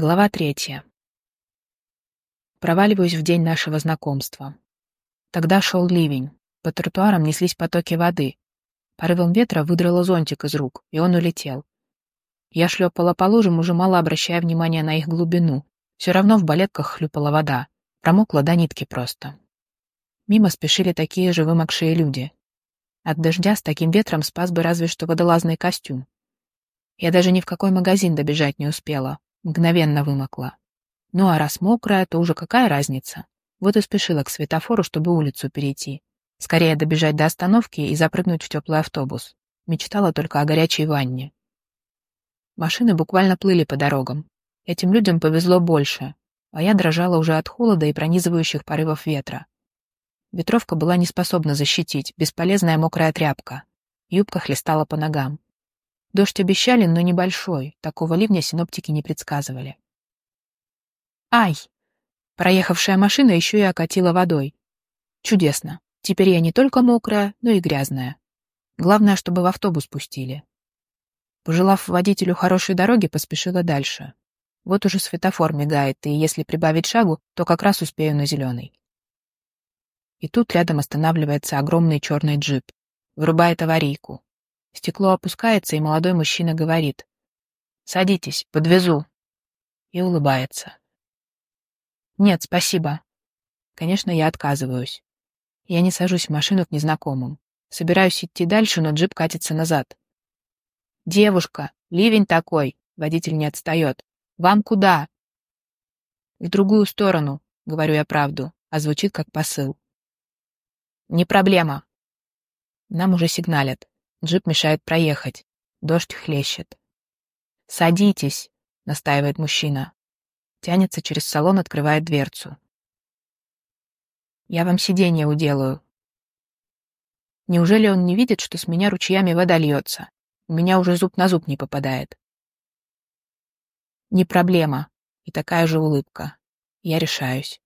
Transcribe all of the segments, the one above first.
Глава третья. Проваливаюсь в день нашего знакомства. Тогда шел ливень. По тротуарам неслись потоки воды. Порывом ветра выдрало зонтик из рук, и он улетел. Я шлепала по лужам, уже мало обращая внимания на их глубину. Все равно в балетках хлюпала вода. Промокла до нитки просто. Мимо спешили такие же вымокшие люди. От дождя с таким ветром спас бы разве что водолазный костюм. Я даже ни в какой магазин добежать не успела мгновенно вымокла. Ну а раз мокрая, то уже какая разница? Вот и спешила к светофору, чтобы улицу перейти. Скорее добежать до остановки и запрыгнуть в теплый автобус. Мечтала только о горячей ванне. Машины буквально плыли по дорогам. Этим людям повезло больше, а я дрожала уже от холода и пронизывающих порывов ветра. Ветровка была не способна защитить, бесполезная мокрая тряпка. Юбка хлестала по ногам. Дождь обещали, но небольшой. Такого ливня синоптики не предсказывали. Ай! Проехавшая машина еще и окатила водой. Чудесно. Теперь я не только мокрая, но и грязная. Главное, чтобы в автобус пустили. Пожелав водителю хорошей дороги, поспешила дальше. Вот уже светофор мигает, и если прибавить шагу, то как раз успею на зеленый. И тут рядом останавливается огромный черный джип. Врубает аварийку. Стекло опускается, и молодой мужчина говорит. «Садитесь, подвезу». И улыбается. «Нет, спасибо». Конечно, я отказываюсь. Я не сажусь в машину к незнакомым. Собираюсь идти дальше, но джип катится назад. «Девушка, ливень такой!» Водитель не отстает. «Вам куда?» «В другую сторону», — говорю я правду, а звучит как посыл. «Не проблема». Нам уже сигналят. Джип мешает проехать. Дождь хлещет. «Садитесь», — настаивает мужчина. Тянется через салон, открывает дверцу. «Я вам сиденье уделаю». Неужели он не видит, что с меня ручьями вода льется? У меня уже зуб на зуб не попадает. Не проблема. И такая же улыбка. Я решаюсь.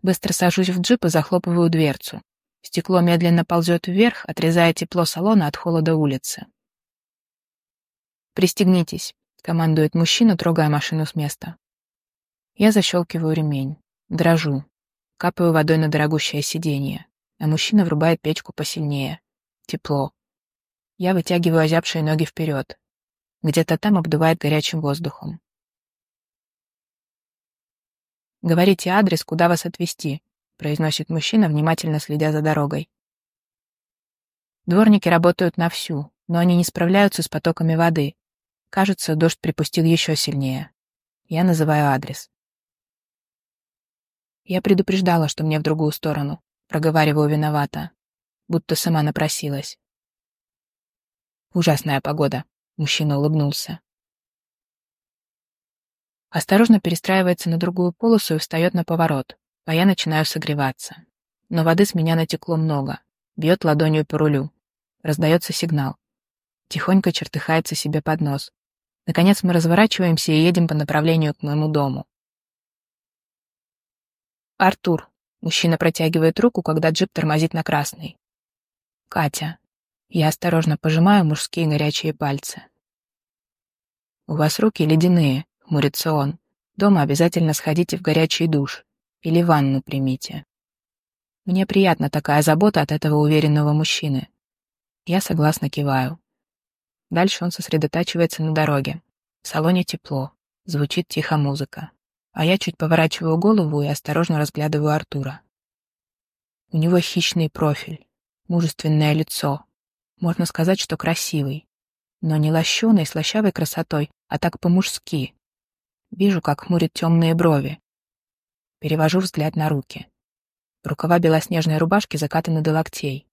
Быстро сажусь в джип и захлопываю дверцу. Стекло медленно ползет вверх, отрезая тепло салона от холода улицы. «Пристегнитесь», — командует мужчина, трогая машину с места. Я защелкиваю ремень, дрожу, капаю водой на дорогущее сиденье, а мужчина врубает печку посильнее. Тепло. Я вытягиваю озябшие ноги вперед. Где-то там обдувает горячим воздухом. «Говорите адрес, куда вас отвезти», — произносит мужчина, внимательно следя за дорогой. Дворники работают на всю, но они не справляются с потоками воды. Кажется, дождь припустил еще сильнее. Я называю адрес. Я предупреждала, что мне в другую сторону. Проговариваю виновата. Будто сама напросилась. Ужасная погода. Мужчина улыбнулся. Осторожно перестраивается на другую полосу и встает на поворот а я начинаю согреваться. Но воды с меня натекло много. Бьет ладонью по рулю. Раздается сигнал. Тихонько чертыхается себе под нос. Наконец мы разворачиваемся и едем по направлению к моему дому. Артур. Мужчина протягивает руку, когда джип тормозит на красный. Катя. Я осторожно пожимаю мужские горячие пальцы. «У вас руки ледяные», — хмурится он. «Дома обязательно сходите в горячий душ. Или ванну примите. Мне приятна такая забота от этого уверенного мужчины. Я согласно киваю. Дальше он сосредотачивается на дороге. В салоне тепло, звучит тихо музыка. А я чуть поворачиваю голову и осторожно разглядываю Артура. У него хищный профиль, мужественное лицо. Можно сказать, что красивый. Но не лощеной, слащавой красотой, а так по-мужски. Вижу, как хмурит темные брови, Перевожу взгляд на руки. Рукава белоснежной рубашки закатаны до локтей.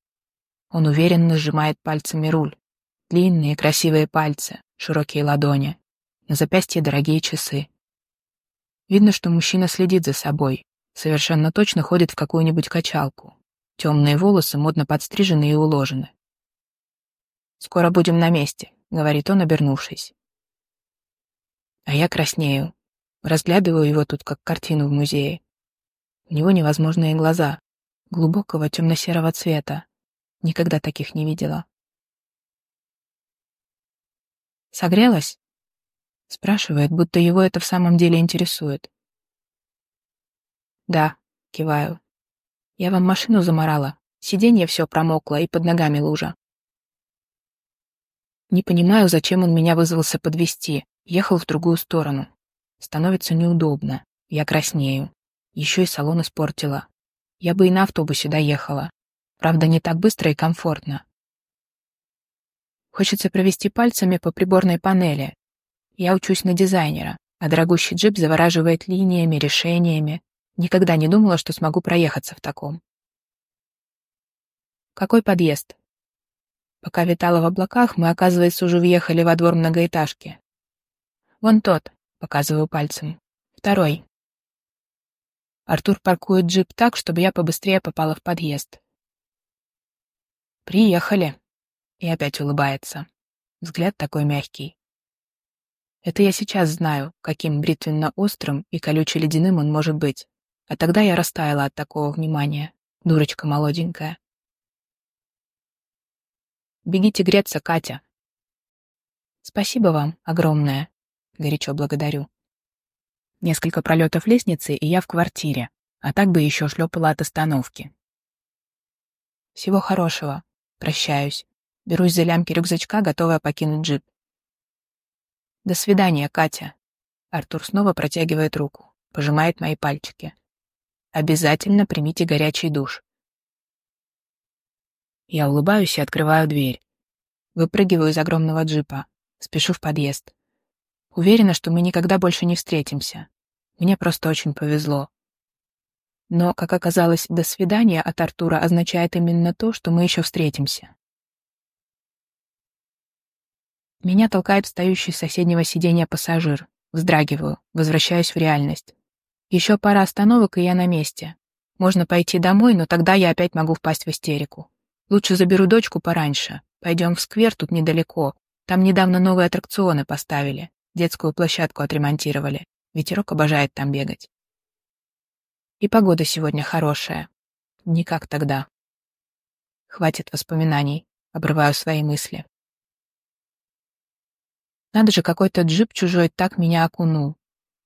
Он уверенно сжимает пальцами руль. Длинные красивые пальцы, широкие ладони. На запястье дорогие часы. Видно, что мужчина следит за собой. Совершенно точно ходит в какую-нибудь качалку. Темные волосы модно подстрижены и уложены. «Скоро будем на месте», — говорит он, обернувшись. А я краснею, Разглядываю его тут как картину в музее. У него невозможные глаза, глубокого темно-серого цвета. Никогда таких не видела. Согрелась? Спрашивает, будто его это в самом деле интересует. «Да», — киваю. «Я вам машину заморала. Сиденье все промокло и под ногами лужа». Не понимаю, зачем он меня вызвался подвести. Ехал в другую сторону. Становится неудобно. Я краснею. Еще и салон испортила. Я бы и на автобусе доехала. Правда, не так быстро и комфортно. Хочется провести пальцами по приборной панели. Я учусь на дизайнера, а дорогущий джип завораживает линиями, решениями. Никогда не думала, что смогу проехаться в таком. Какой подъезд? Пока витала в облаках, мы, оказывается, уже въехали во двор многоэтажки. Вон тот, показываю пальцем. Второй. Артур паркует джип так, чтобы я побыстрее попала в подъезд. «Приехали!» И опять улыбается. Взгляд такой мягкий. Это я сейчас знаю, каким бритвенно-острым и колюче-ледяным он может быть. А тогда я растаяла от такого внимания. Дурочка молоденькая. «Бегите греться, Катя!» «Спасибо вам огромное!» Горячо благодарю. Несколько пролетов лестницы, и я в квартире, а так бы еще шлепала от остановки. Всего хорошего. Прощаюсь. Берусь за лямки рюкзачка, готовая покинуть джип. До свидания, Катя. Артур снова протягивает руку, пожимает мои пальчики. Обязательно примите горячий душ. Я улыбаюсь и открываю дверь. Выпрыгиваю из огромного джипа. Спешу в подъезд. Уверена, что мы никогда больше не встретимся. Мне просто очень повезло. Но, как оказалось, «до свидания» от Артура означает именно то, что мы еще встретимся. Меня толкает встающий с соседнего сиденья пассажир. Вздрагиваю, возвращаюсь в реальность. Еще пара остановок, и я на месте. Можно пойти домой, но тогда я опять могу впасть в истерику. Лучше заберу дочку пораньше. Пойдем в сквер, тут недалеко. Там недавно новые аттракционы поставили. Детскую площадку отремонтировали. Ветерок обожает там бегать. И погода сегодня хорошая. Не как тогда. Хватит воспоминаний. Обрываю свои мысли. Надо же, какой-то джип чужой так меня окунул.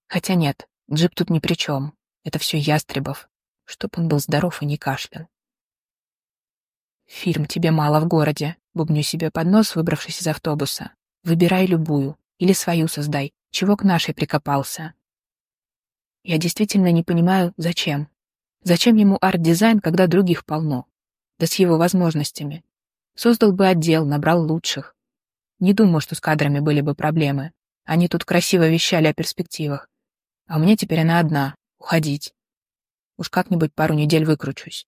Хотя нет, джип тут ни при чем. Это все Ястребов. Чтоб он был здоров и не кашлял. «Фирм тебе мало в городе», — бубню себе под нос, выбравшись из автобуса. «Выбирай любую. Или свою создай. Чего к нашей прикопался? Я действительно не понимаю, зачем. Зачем ему арт-дизайн, когда других полно? Да с его возможностями. Создал бы отдел, набрал лучших. Не думаю, что с кадрами были бы проблемы. Они тут красиво вещали о перспективах. А меня теперь она одна — уходить. Уж как-нибудь пару недель выкручусь.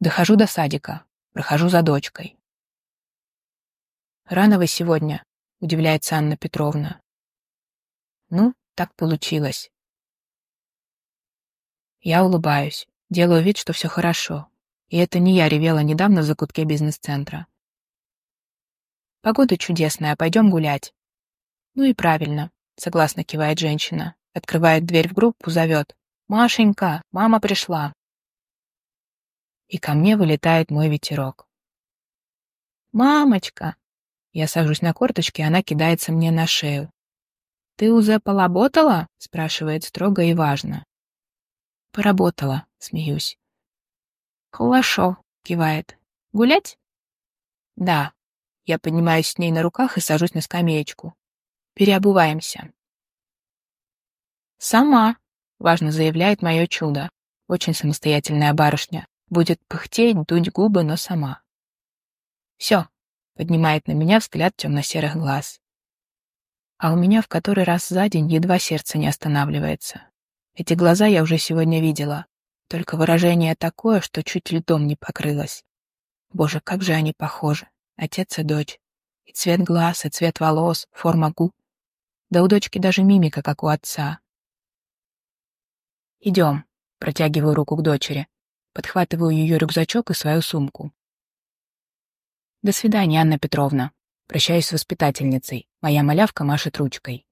Дохожу до садика, прохожу за дочкой. «Рано вы сегодня», — удивляется Анна Петровна. «Ну, так получилось». Я улыбаюсь, делаю вид, что все хорошо. И это не я ревела недавно в закутке бизнес-центра. «Погода чудесная, пойдем гулять». «Ну и правильно», — согласно кивает женщина. Открывает дверь в группу, зовет. «Машенька, мама пришла». И ко мне вылетает мой ветерок. «Мамочка!» Я сажусь на корточки, она кидается мне на шею. «Ты уже поработала?» — спрашивает строго и важно. «Поработала», — смеюсь. «Хорошо», — кивает. «Гулять?» «Да». Я поднимаюсь с ней на руках и сажусь на скамеечку. «Переобуваемся». «Сама», — важно заявляет мое чудо. Очень самостоятельная барышня. Будет пыхтеть, дуть губы, но сама. «Все, поднимает на меня взгляд темно-серых глаз. А у меня в который раз за день едва сердце не останавливается. Эти глаза я уже сегодня видела, только выражение такое, что чуть льдом не покрылось. Боже, как же они похожи, отец и дочь. И цвет глаз, и цвет волос, форма губ. Да у дочки даже мимика, как у отца. «Идем», — протягиваю руку к дочери, подхватываю ее рюкзачок и свою сумку. «До свидания, Анна Петровна». Прощаюсь с воспитательницей. Моя малявка машет ручкой.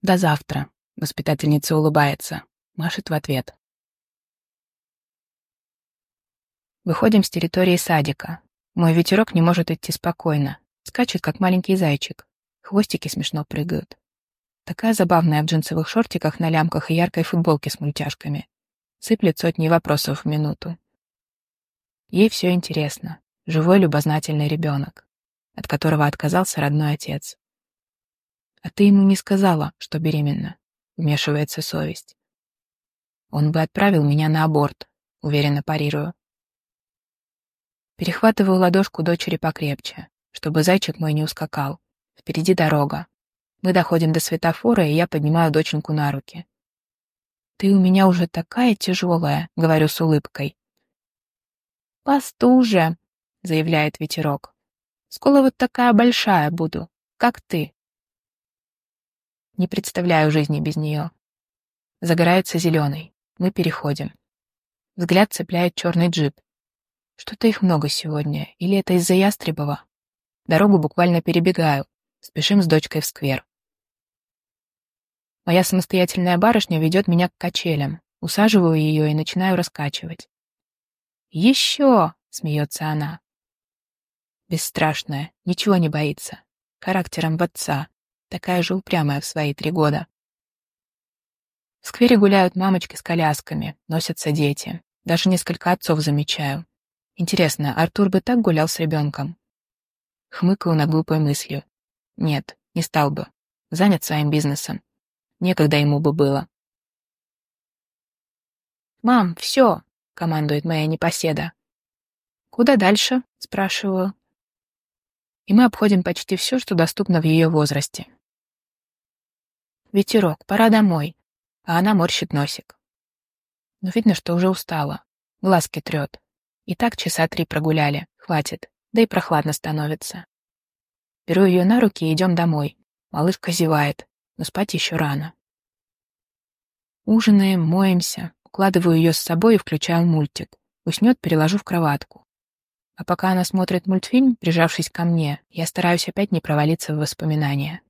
«До завтра», — воспитательница улыбается. Машет в ответ. Выходим с территории садика. Мой ветерок не может идти спокойно. Скачет, как маленький зайчик. Хвостики смешно прыгают. Такая забавная в джинсовых шортиках на лямках и яркой футболке с мультяшками. Сыплет сотни вопросов в минуту. Ей все интересно. Живой любознательный ребенок, от которого отказался родной отец. «А ты ему не сказала, что беременна?» — вмешивается совесть. «Он бы отправил меня на аборт», — уверенно парирую. Перехватываю ладошку дочери покрепче, чтобы зайчик мой не ускакал. Впереди дорога. Мы доходим до светофора, и я поднимаю доченьку на руки. «Ты у меня уже такая тяжелая», — говорю с улыбкой. «Постуже», — заявляет ветерок. «Скоро вот такая большая буду, как ты». Не представляю жизни без нее. Загорается зеленый. Мы переходим. Взгляд цепляет черный джип. Что-то их много сегодня. Или это из-за Ястребова? Дорогу буквально перебегаю. Спешим с дочкой в сквер. Моя самостоятельная барышня ведет меня к качелям. Усаживаю ее и начинаю раскачивать. «Еще!» — смеется она. Бесстрашная, ничего не боится. Характером в отца такая же упрямая в свои три года. В сквере гуляют мамочки с колясками, носятся дети. Даже несколько отцов замечаю. Интересно, Артур бы так гулял с ребенком? Хмыкаю над глупой мыслью. Нет, не стал бы. Занят своим бизнесом. Некогда ему бы было. «Мам, все!» — командует моя непоседа. «Куда дальше?» — спрашиваю. И мы обходим почти все, что доступно в ее возрасте. «Ветерок, пора домой», а она морщит носик. Но видно, что уже устала, глазки трет. И так часа три прогуляли, хватит, да и прохладно становится. Беру ее на руки и идем домой. Малышка зевает, но спать еще рано. Ужинаем, моемся, укладываю ее с собой и включаю мультик. Уснет, переложу в кроватку. А пока она смотрит мультфильм, прижавшись ко мне, я стараюсь опять не провалиться в воспоминания.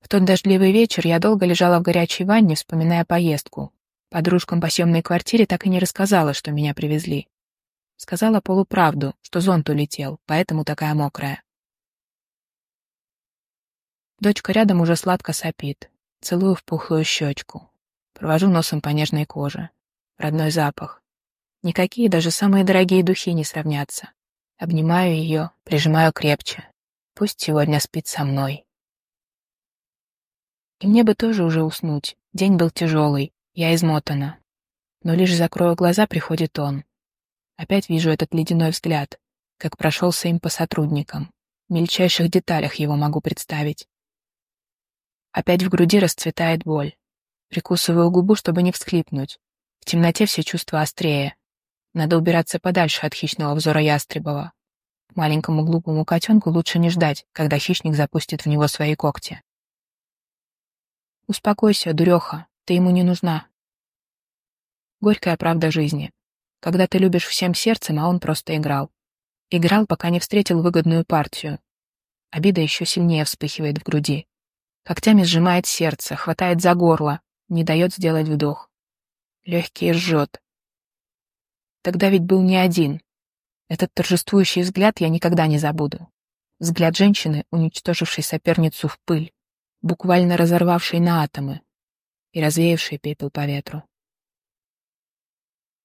В тот дождливый вечер я долго лежала в горячей ванне, вспоминая поездку. Подружкам по съемной квартире так и не рассказала, что меня привезли. Сказала полуправду, что зонт улетел, поэтому такая мокрая. Дочка рядом уже сладко сопит. Целую в пухлую щечку. Провожу носом по нежной коже. Родной запах. Никакие даже самые дорогие духи не сравнятся. Обнимаю ее, прижимаю крепче. Пусть сегодня спит со мной. И мне бы тоже уже уснуть. День был тяжелый, я измотана. Но лишь закрою глаза, приходит он. Опять вижу этот ледяной взгляд, как прошелся им по сотрудникам. В мельчайших деталях его могу представить. Опять в груди расцветает боль. Прикусываю губу, чтобы не всхлипнуть. В темноте все чувства острее. Надо убираться подальше от хищного взора Ястребова. Маленькому глупому котенку лучше не ждать, когда хищник запустит в него свои когти. Успокойся, дуреха, ты ему не нужна. Горькая правда жизни. Когда ты любишь всем сердцем, а он просто играл. Играл, пока не встретил выгодную партию. Обида еще сильнее вспыхивает в груди. Когтями сжимает сердце, хватает за горло, не дает сделать вдох. Легкие жжет. Тогда ведь был не один. Этот торжествующий взгляд я никогда не забуду. Взгляд женщины, уничтожившей соперницу в пыль буквально разорвавший на атомы и развеявший пепел по ветру.